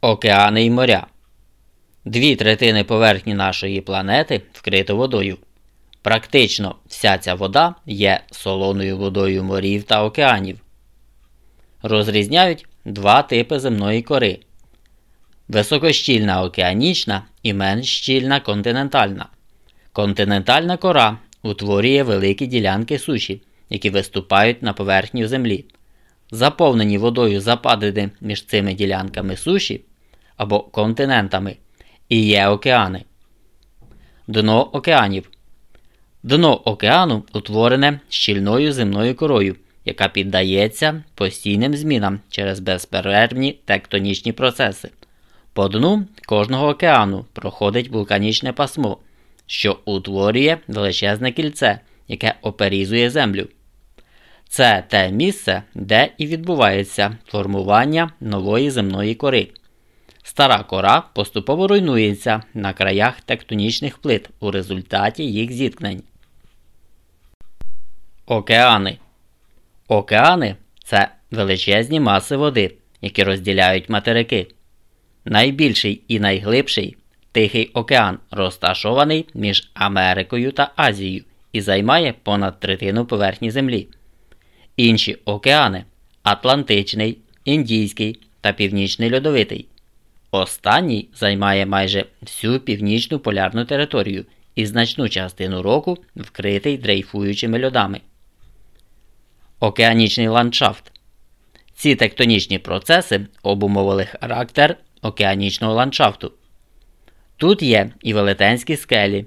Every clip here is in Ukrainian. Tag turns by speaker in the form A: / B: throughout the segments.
A: Океани й моря. Дві третини поверхні нашої планети вкрито водою. Практично вся ця вода є солоною водою морів та океанів. Розрізняють два типи земної кори: високощільна океанічна і менш щільна континентальна. Континентальна кора утворює великі ділянки суші, які виступають на поверхню землі. Заповнені водою западини між цими ділянками суші або континентами і є океани. Дно океанів. Дно океану утворене щільною земною корою, яка піддається постійним змінам через безперервні тектонічні процеси. По дну кожного океану проходить вулканічне пасмо, що утворює величезне кільце, яке оперізує землю. Це те місце, де і відбувається формування нової земної кори. Стара кора поступово руйнується на краях тектонічних плит у результаті їх зіткнень. Океани. Океани це величезні маси води, які розділяють материки. Найбільший і найглибший Тихий океан розташований між Америкою та Азією і займає понад третину поверхні Землі. Інші океани Атлантичний, Індійський та Північний Льодовитий. Останній займає майже всю північну полярну територію і значну частину року вкритий дрейфуючими льодами. Океанічний ландшафт. Ці тектонічні процеси обумовили характер океанічного ландшафту. Тут є і велетенські скелі,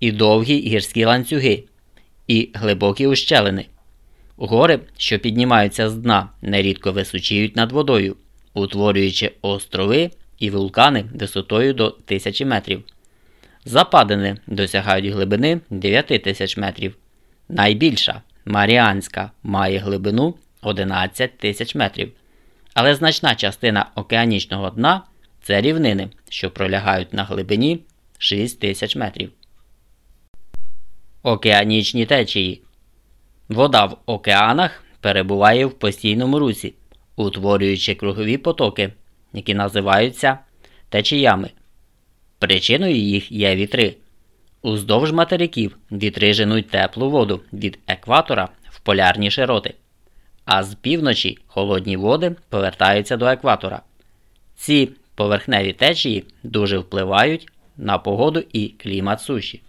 A: і довгі гірські ланцюги, і глибокі ущелини. Гори, що піднімаються з дна, нерідко височіють над водою, утворюючи острови і вулкани висотою до 1000 метрів. Западини досягають глибини 9000 метрів. Найбільша Маріанська має глибину 11 тисяч метрів. Але значна частина океанічного дна це рівнини, що пролягають на глибині 6 тисяч метрів. Океанічні течії. Вода в океанах перебуває в постійному русі, утворюючи кругові потоки, які називаються течіями. Причиною їх є вітри. Уздовж материків вітри женуть теплу воду від екватора в полярні широти, а з півночі холодні води повертаються до екватора. Ці поверхневі течії дуже впливають на погоду і клімат суші.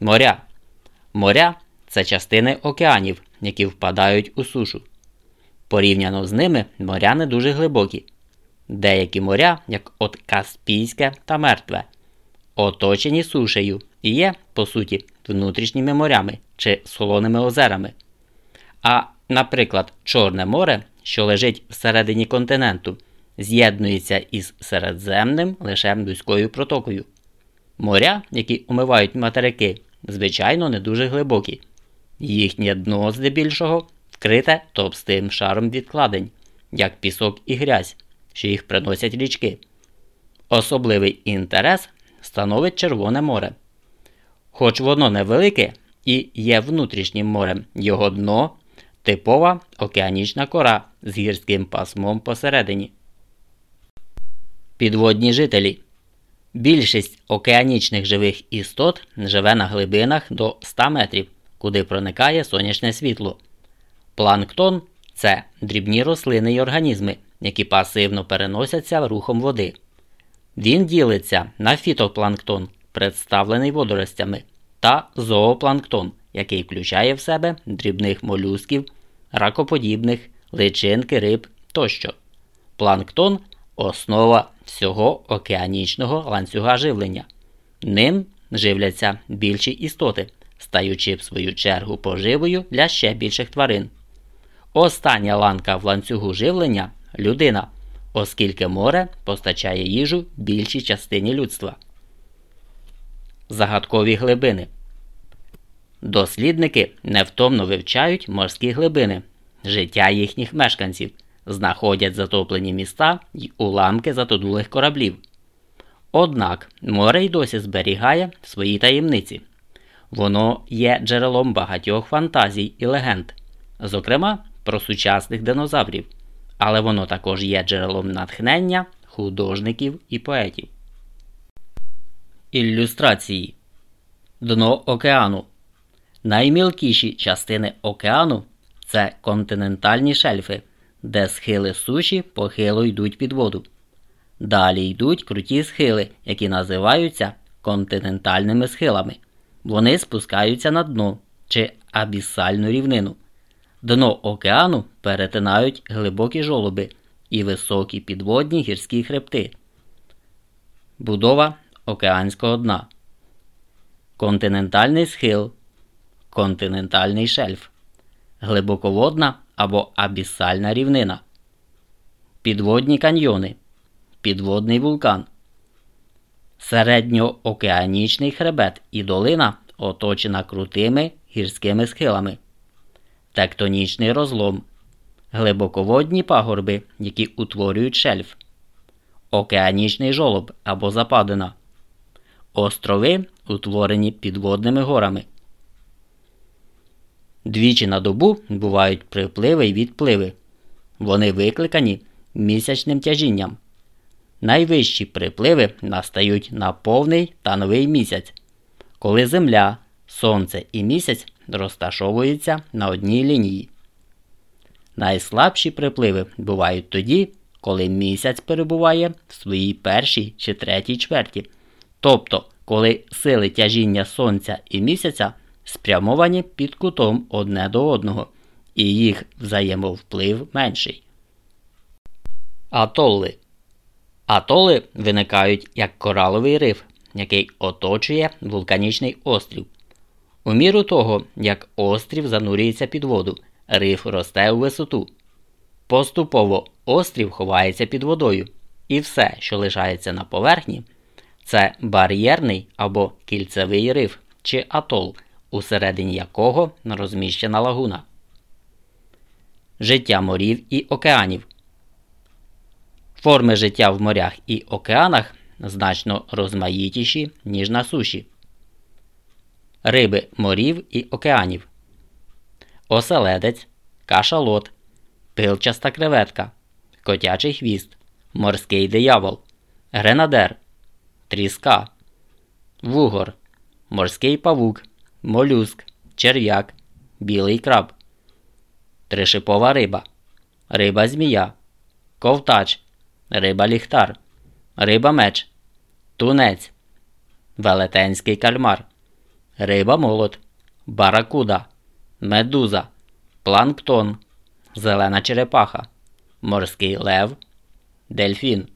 A: Моря. Моря це частини океанів, які впадають у сушу. Порівняно з ними моря не дуже глибокі. Деякі моря, як от Каспійське та Мертве, оточені сушею і є, по суті, внутрішніми морями чи солоними озерами. А, наприклад, Чорне море, що лежить всередині континенту, з'єднується із Середземним лише вузькою протокою. Моря, які омивають материки, звичайно, не дуже глибокі. Їхнє дно здебільшого вкрите товстим шаром відкладень, як пісок і грязь, що їх приносять річки. Особливий інтерес становить Червоне море. Хоч воно невелике і є внутрішнім морем, його дно типова океанічна кора з гірським пасмом посередині. Підводні жителі. Більшість океанічних живих істот живе на глибинах до 100 метрів, куди проникає сонячне світло. Планктон це дрібні рослини й організми, які пасивно переносяться рухом води. Він ділиться на фітопланктон, представлений водоростями, та зоопланктон, який включає в себе дрібних молюсків, ракоподібних, личинки риб тощо. Планктон основа всього океанічного ланцюга живлення. Ним живляться більші істоти, стаючи в свою чергу поживою для ще більших тварин. Остання ланка в ланцюгу живлення людина, оскільки море постачає їжу більшій частині людства. Загадкові глибини. Дослідники невтомно вивчають морські глибини, життя їхніх мешканців знаходять затоплені міста й уламки затонулих кораблів. Однак море й досі зберігає свої таємниці. Воно є джерелом багатьох фантазій і легенд, зокрема про сучасних динозаврів, але воно також є джерелом натхнення художників і поетів. Ілюстрації Дно океану. Наймілкіші частини океану це континентальні шельфи, де схили суші похило йдуть під воду. Далі йдуть круті схили, які називаються континентальними схилами. Вони спускаються на дно чи абісальну рівнину. Дно океану перетинають глибокі жолоби і високі підводні гірські хребти. Будова океанського дна. Континентальний схил. Континентальний шельф. Глибоководна або абісальна рівнина. Підводні каньйони. Підводний вулкан. Середньоокеанічний хребет і долина оточена крутими гірськими схилами. Тектонічний розлом. Глибоководні пагорби, які утворюють шельф. Океанічний жолоб або западина. Острови утворені підводними горами. Двічі на добу бувають припливи й відпливи. Вони викликані місячним тяжінням. Найвищі припливи настають на повний та новий місяць, коли Земля, Сонце і місяць розташовуються на одній лінії. Найслабші припливи бувають тоді, коли місяць перебуває в своїй першій чи третій чверті, тобто коли сили тяжіння Сонця і місяця спрямовані під кутом одне до одного, і їх взаємовплив менший. Атолли Атоли виникають як кораловий риф, який оточує вулканічний острів. У міру того, як острів занурюється під воду, риф росте у висоту. Поступово острів ховається під водою, і все, що лишається на поверхні, це бар'єрний або кільцевий риф чи атол, усередині якого розміщена лагуна. Життя морів і океанів. Форми життя в морях і океанах значно розмаїтіші, ніж на суші. Риби морів і океанів. Оселедець, кашалот, пилчаста креветка, котячий хвіст, морський диявол, гренадер, тріска, вугор, морський павук, молюск, черв'як, білий краб, тришипова риба, риба змія, ковтач риба ліхтар, риба меч, тунець, велетенський кальмар, риба молот, баракуда, медуза, планктон, зелена черепаха, морський лев, дельфін.